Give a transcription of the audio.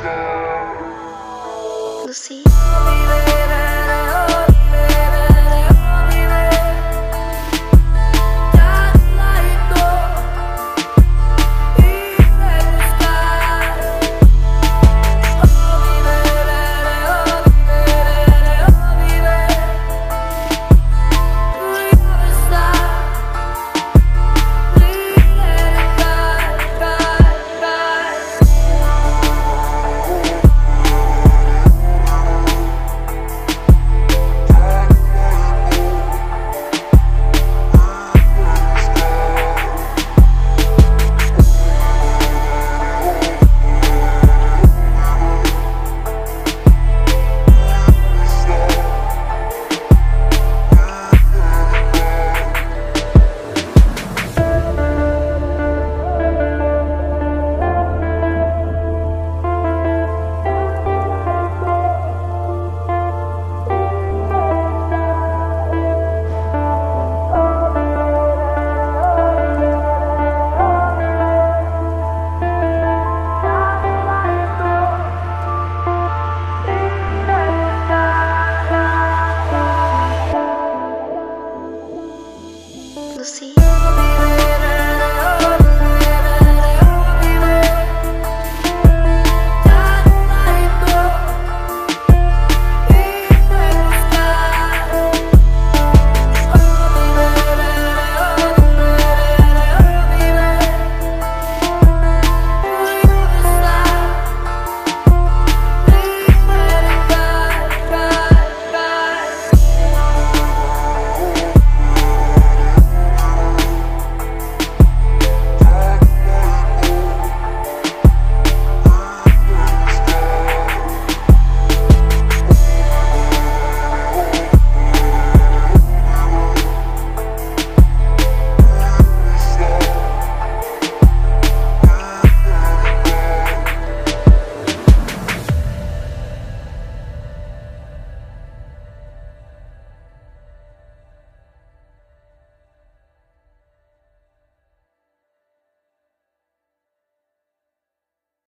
sky.